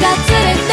がつれ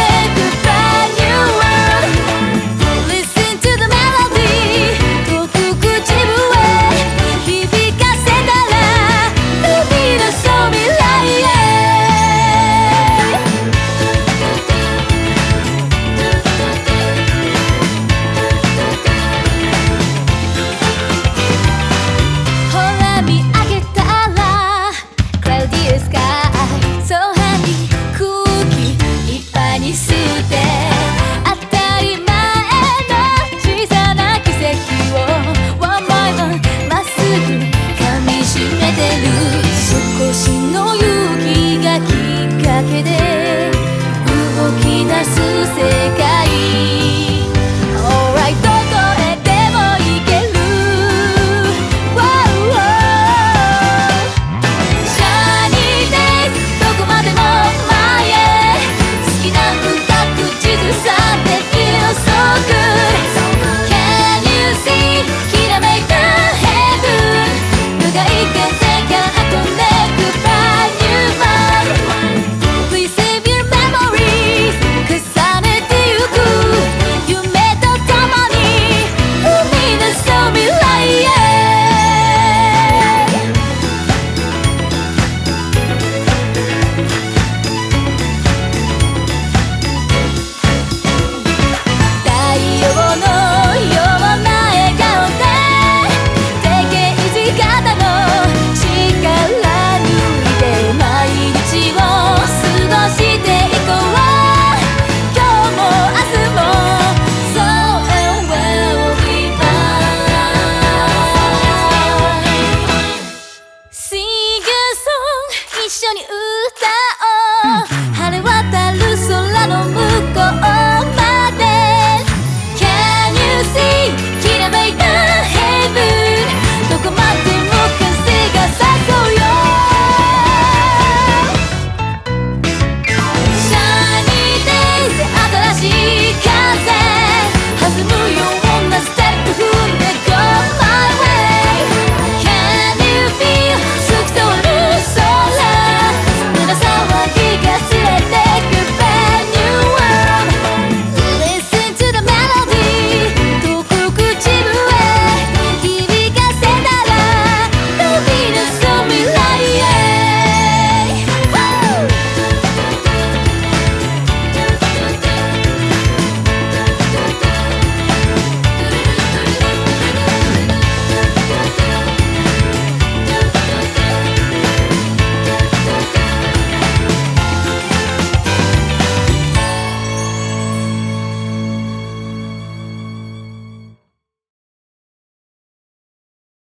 緒に